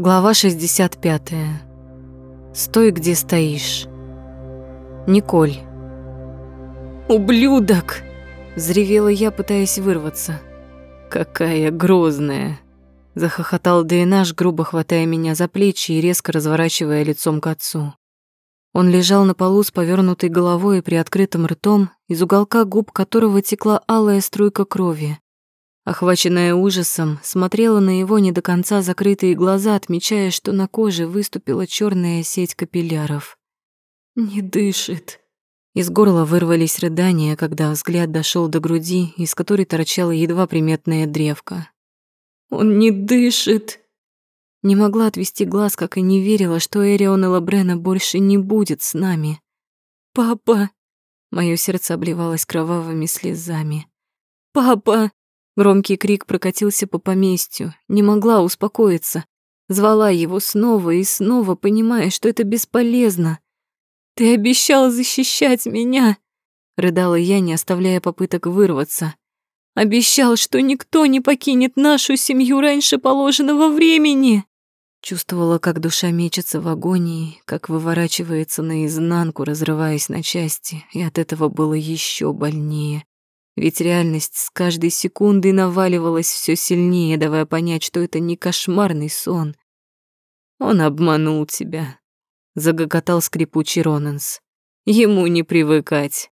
Глава 65. Стой, где стоишь. Николь. «Ублюдок!» – взревела я, пытаясь вырваться. «Какая грозная!» – захохотал Дейнаш, грубо хватая меня за плечи и резко разворачивая лицом к отцу. Он лежал на полу с повернутой головой и приоткрытым ртом, из уголка губ которого текла алая струйка крови. Охваченная ужасом, смотрела на его не до конца закрытые глаза, отмечая, что на коже выступила черная сеть капилляров. «Не дышит». Из горла вырвались рыдания, когда взгляд дошел до груди, из которой торчала едва приметная древка. «Он не дышит!» Не могла отвести глаз, как и не верила, что Эрион и Лабрена больше не будет с нами. «Папа!» Моё сердце обливалось кровавыми слезами. «Папа!» Громкий крик прокатился по поместью. Не могла успокоиться. Звала его снова и снова, понимая, что это бесполезно. «Ты обещал защищать меня!» Рыдала я, не оставляя попыток вырваться. «Обещал, что никто не покинет нашу семью раньше положенного времени!» Чувствовала, как душа мечется в агонии, как выворачивается наизнанку, разрываясь на части, и от этого было еще больнее. Ведь реальность с каждой секундой наваливалась все сильнее, давая понять, что это не кошмарный сон. «Он обманул тебя», — загоготал скрипучий Ронанс. «Ему не привыкать».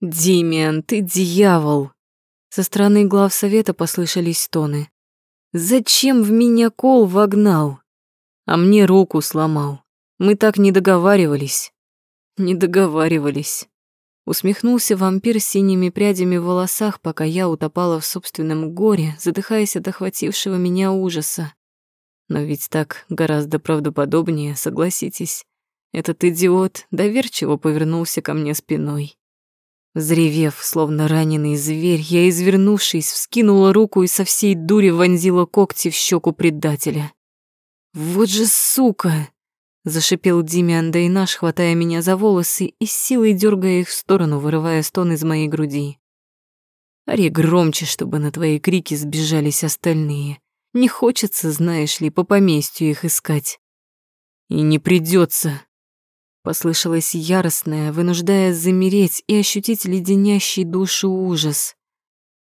«Димиан, ты дьявол!» Со стороны глав совета послышались тоны. «Зачем в меня кол вогнал? А мне руку сломал. Мы так не договаривались». «Не договаривались». Усмехнулся вампир с синими прядями в волосах, пока я утопала в собственном горе, задыхаясь от охватившего меня ужаса. Но ведь так гораздо правдоподобнее, согласитесь. Этот идиот доверчиво повернулся ко мне спиной. Взревев, словно раненый зверь, я, извернувшись, вскинула руку и со всей дури вонзила когти в щеку предателя. «Вот же сука!» Зашипел Димиан Дейнаш, хватая меня за волосы и силой дергая их в сторону, вырывая стон из моей груди. Ори громче, чтобы на твои крики сбежались остальные. Не хочется, знаешь ли, по поместью их искать. И не придется. Послышалось яростное, вынуждая замереть и ощутить леденящий душу ужас.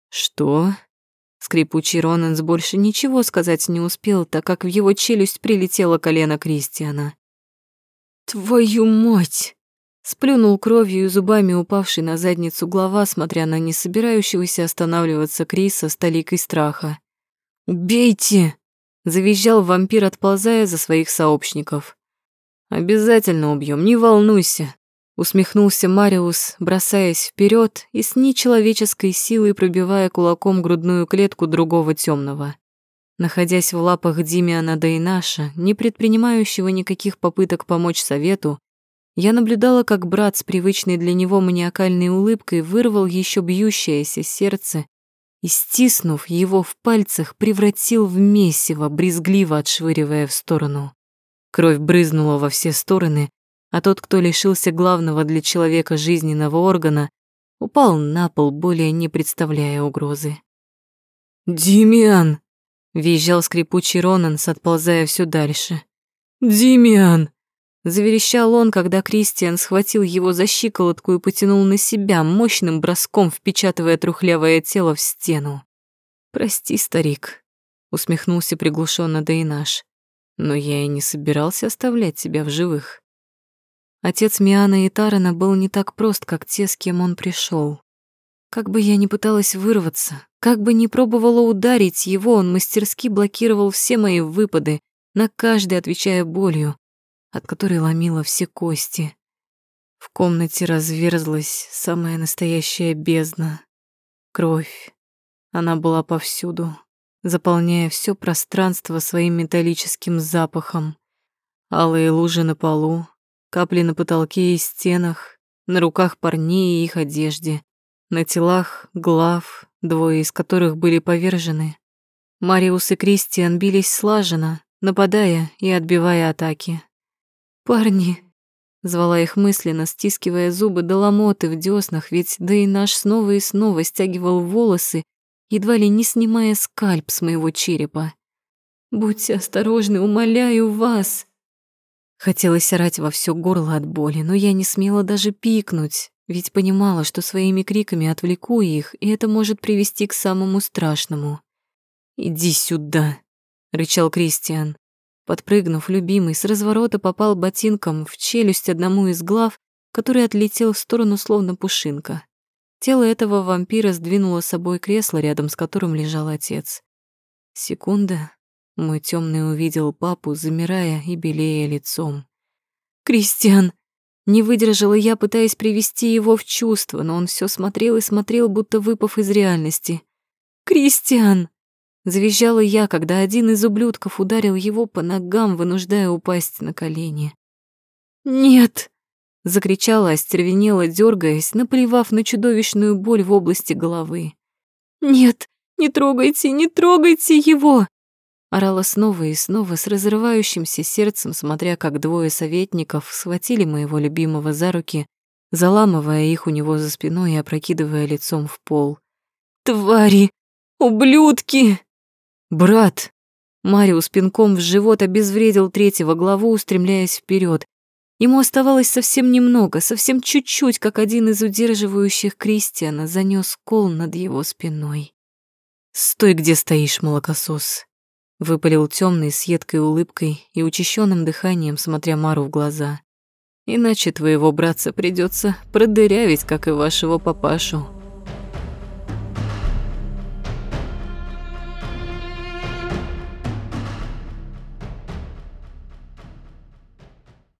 Что? Скрипучий Ронанс больше ничего сказать не успел, так как в его челюсть прилетело колено Кристиана. «Твою мать!» Сплюнул кровью и зубами упавший на задницу глава, смотря на не собирающегося останавливаться Криса с толикой страха. «Убейте!» — завизжал вампир, отползая за своих сообщников. «Обязательно убьем, не волнуйся!» — усмехнулся Мариус, бросаясь вперед и с нечеловеческой силой пробивая кулаком грудную клетку другого темного. Находясь в лапах Димиана Дейнаша, не предпринимающего никаких попыток помочь совету, я наблюдала, как брат с привычной для него маниакальной улыбкой вырвал еще бьющееся сердце и, стиснув его в пальцах, превратил в месиво, брезгливо отшвыривая в сторону. Кровь брызнула во все стороны, а тот, кто лишился главного для человека жизненного органа, упал на пол, более не представляя угрозы. «Димиан!» Визжал скрипучий Ронанс, отползая все дальше. «Димиан!» Заверещал он, когда Кристиан схватил его за щиколотку и потянул на себя, мощным броском впечатывая трухлявое тело в стену. «Прости, старик», — усмехнулся приглушенно Дейнаш. «Но я и не собирался оставлять тебя в живых». Отец Миана и Тарана был не так прост, как те, с кем он пришел. Как бы я ни пыталась вырваться, как бы ни пробовала ударить его, он мастерски блокировал все мои выпады, на каждый отвечая болью, от которой ломила все кости. В комнате разверзлась самая настоящая бездна. Кровь. Она была повсюду, заполняя все пространство своим металлическим запахом. Алые лужи на полу, капли на потолке и стенах, на руках парней и их одежде, на телах глав, двое из которых были повержены. Мариус и Кристиан бились слаженно, нападая и отбивая атаки. «Парни!» — звала их мысленно, стискивая зубы до ломоты в дёснах, ведь да и наш снова и снова стягивал волосы, едва ли не снимая скальп с моего черепа. Будьте осторожны, умоляю вас!» Хотелось орать во все горло от боли, но я не смела даже пикнуть, ведь понимала, что своими криками отвлеку их, и это может привести к самому страшному. «Иди сюда!» — рычал Кристиан. Подпрыгнув, любимый с разворота попал ботинком в челюсть одному из глав, который отлетел в сторону словно пушинка. Тело этого вампира сдвинуло с собой кресло, рядом с которым лежал отец. Секунда. Мой темный увидел папу, замирая и белея лицом. «Кристиан!» Не выдержала я, пытаясь привести его в чувство, но он все смотрел и смотрел, будто выпав из реальности. «Кристиан!» Завизжала я, когда один из ублюдков ударил его по ногам, вынуждая упасть на колени. «Нет!» — закричала, остервенела, дергаясь, наплевав на чудовищную боль в области головы. «Нет, не трогайте, не трогайте его!» Орала снова и снова с разрывающимся сердцем, смотря как двое советников схватили моего любимого за руки, заламывая их у него за спиной и опрокидывая лицом в пол. «Твари! Ублюдки!» «Брат!» Мариус пинком в живот обезвредил третьего главу, устремляясь вперед. Ему оставалось совсем немного, совсем чуть-чуть, как один из удерживающих Кристиана занёс кол над его спиной. «Стой, где стоишь, молокосос!» Выпалил темный с едкой улыбкой и учащенным дыханием, смотря Мару в глаза. «Иначе твоего братца придется продырявить, как и вашего папашу».